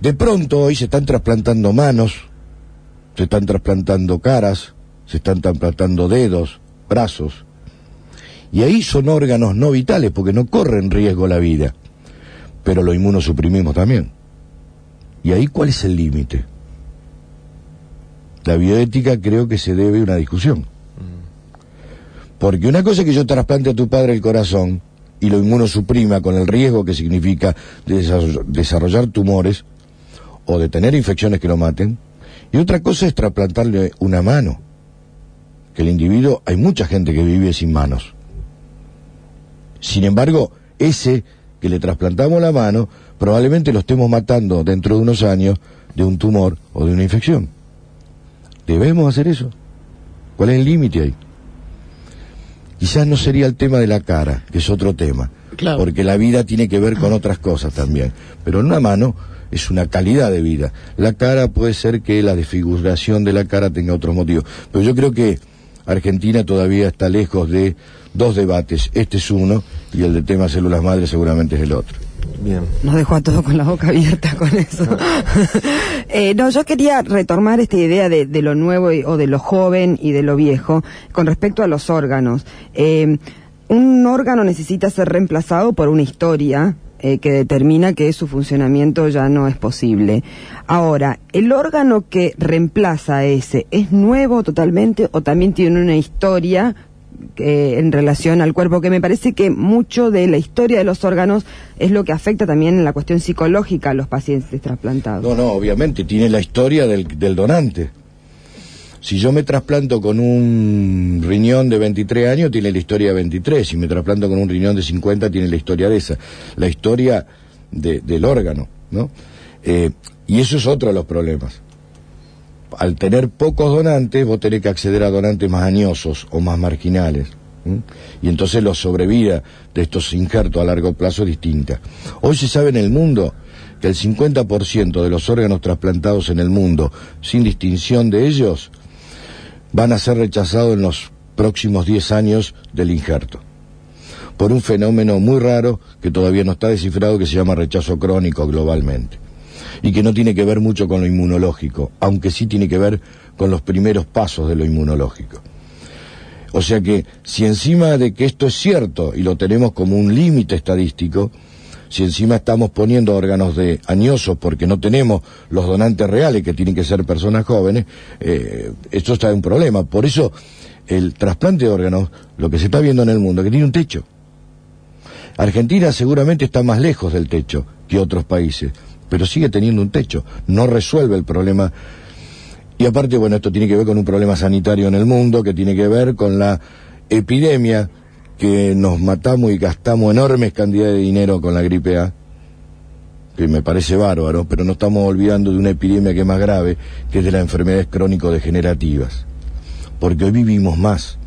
De pronto hoy se están trasplantando manos, se están trasplantando caras, se están trasplantando dedos, brazos. Y ahí son órganos no vitales porque no corren riesgo la vida. Pero lo inmunosuprimimos también. ¿Y ahí cuál es el límite? La bioética creo que se debe una discusión. Porque una cosa es que yo trasplante a tu padre el corazón y lo inmunosuprima con el riesgo que significa de desarroll- desarrollar tumores o de tener infecciones que lo maten. Y otra cosa es trasplantarle una mano. Que el individuo, hay mucha gente que vive sin manos. Sin embargo, ese que le trasplantamos la mano, probablemente lo estemos matando dentro de unos años de un tumor o de una infección. ¿Debemos hacer eso? ¿Cuál es el límite ahí? Quizás no sería el tema de la cara, que es otro tema, Claro. porque la vida tiene que ver con otras cosas también. Pero en una mano es una calidad de vida. La cara puede ser que la desfiguración de la cara tenga otros motivos. Pero yo creo que Argentina todavía está lejos de dos debates. Este es uno y el de tema células madres seguramente es el otro. Bien. Nos dejó a todos con la boca abierta con eso. Eh, no, yo quería retomar esta idea de, de lo nuevo y- o de lo joven y de lo viejo con respecto a los órganos. Eh, un órgano necesita ser reemplazado por una historia eh, que determina que su funcionamiento ya no es posible. Ahora, ¿el órgano que reemplaza a ese es nuevo totalmente o también tiene una historia eh, en relación al cuerpo, que me parece que mucho de la historia de los órganos es lo que afecta también la cuestión psicológica a los pacientes trasplantados. No, no, obviamente tiene la historia del, del donante. Si yo me trasplanto con un riñón de 23 años, tiene la historia de 23. Si me trasplanto con un riñón de 50, tiene la historia de esa. La historia de- del órgano, ¿no? Eh, y eso es otro de los problemas. Al tener pocos donantes, vos tenés que acceder a donantes más añosos o más marginales. Y entonces la sobrevida de estos injertos a largo plazo es distinta. Hoy se sabe en el mundo que el 50% de los órganos trasplantados en el mundo, sin distinción de ellos, van a ser rechazados en los próximos 10 años del injerto. Por un fenómeno muy raro que todavía no está descifrado que se llama rechazo crónico globalmente. Y que no tiene que ver mucho con lo inmunológico, aunque sí tiene que ver con los primeros pasos de lo inmunológico. O sea que si encima de que esto es cierto y lo tenemos como un límite estadístico, si encima estamos poniendo órganos de añosos porque no tenemos los donantes reales que tienen que ser personas jóvenes, eh, esto está en un problema. Por eso el trasplante de órganos, lo que se está viendo en el mundo, que tiene un techo. Argentina seguramente está más lejos del techo que otros países, pero sigue teniendo un techo, no resuelve el problema y aparte, bueno, esto tiene que ver con un problema sanitario en el mundo, que tiene que ver con la epidemia que nos matamos y gastamos enormes cantidades de dinero con la gripe A, que me parece bárbaro, pero no estamos olvidando de una epidemia que es más grave, que es de las enfermedades crónico-degenerativas. Porque hoy vivimos más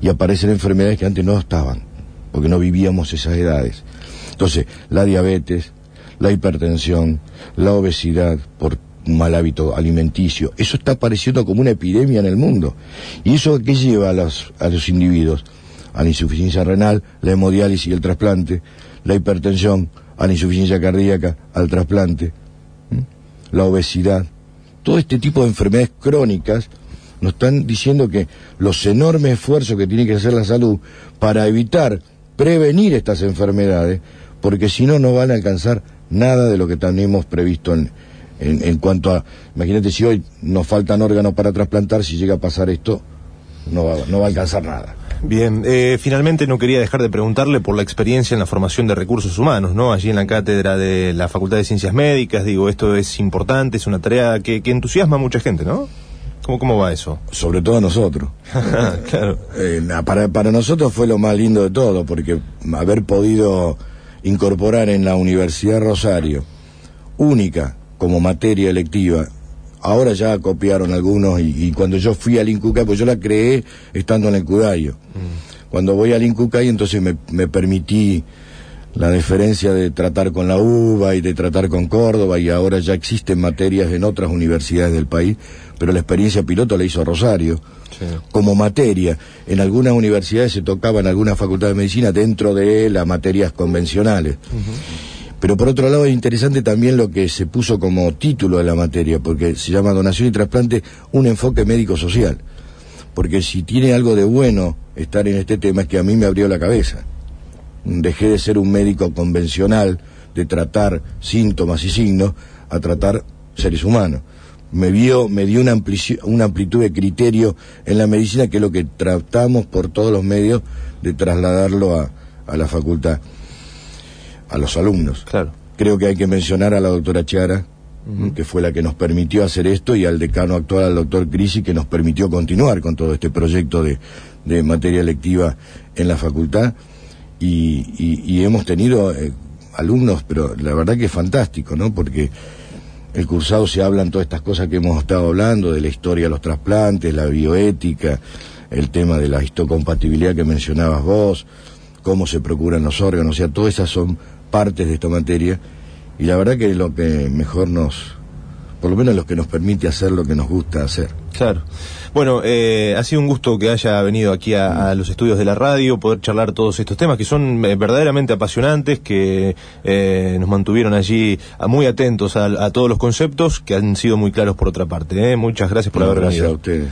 y aparecen enfermedades que antes no estaban, porque no vivíamos esas edades. Entonces, la diabetes, la hipertensión, la obesidad, por mal hábito alimenticio. Eso está apareciendo como una epidemia en el mundo. ¿Y eso qué lleva a los, a los individuos? A la insuficiencia renal, la hemodiálisis y el trasplante, la hipertensión, a la insuficiencia cardíaca, al trasplante, la obesidad. Todo este tipo de enfermedades crónicas nos están diciendo que los enormes esfuerzos que tiene que hacer la salud para evitar, prevenir estas enfermedades, porque si no, no van a alcanzar nada de lo que tenemos previsto en, en, cuanto a, imagínate si hoy nos faltan órganos para trasplantar, si llega a pasar esto, no va, no va a alcanzar nada. Bien, eh, finalmente no quería dejar de preguntarle por la experiencia en la formación de recursos humanos, ¿no? Allí en la cátedra de la Facultad de Ciencias Médicas, digo, esto es importante, es una tarea que, entusiasma a mucha gente, ¿no? ¿Cómo, ¿Cómo va eso? Sobre todo a nosotros. claro. Eh, para, para nosotros fue lo más lindo de todo, porque haber podido incorporar en la Universidad Rosario, única, como materia electiva. Ahora ya copiaron algunos y, cuando yo fui al Incucay, pues yo la creé estando en el Cudayo. Mm. Cuando voy al Incucay entonces me, me permití la diferencia de tratar con la UBA y de tratar con Córdoba y ahora ya existen materias en otras universidades del país, pero la experiencia piloto la hizo Rosario como materia. En algunas universidades se tocaba en alguna facultad de medicina dentro de las materias convencionales. Pero por otro lado es interesante también lo que se puso como título de la materia, porque se llama Donación y Trasplante, un enfoque médico-social. Porque si tiene algo de bueno estar en este tema es que a mí me abrió la cabeza. Dejé de ser un médico convencional, de tratar síntomas y signos, a tratar seres humanos. Me vio, me dio una, una amplitud de criterio en la medicina que es lo que tratamos por todos los medios de trasladarlo a, a la facultad a los alumnos. Claro. Creo que hay que mencionar a la doctora Chiara, que fue la que nos permitió hacer esto, y al decano actual, al doctor Crisi, que nos permitió continuar con todo este proyecto de, de materia lectiva en la facultad. Y, y, hemos tenido eh, alumnos, pero la verdad que es fantástico, ¿no? Porque el cursado se hablan todas estas cosas que hemos estado hablando, de la historia de los trasplantes, la bioética, el tema de la histocompatibilidad que mencionabas vos, cómo se procuran los órganos, o sea, todas esas son partes de esta materia y la verdad que es lo que mejor nos, por lo menos lo que nos permite hacer lo que nos gusta hacer. Claro. Bueno, eh, ha sido un gusto que haya venido aquí a, los estudios de la radio, poder charlar todos estos temas que son eh, verdaderamente apasionantes, que eh, nos mantuvieron allí muy atentos a, todos los conceptos que han sido muy claros por otra parte. Muchas gracias por haber venido. Gracias a ustedes.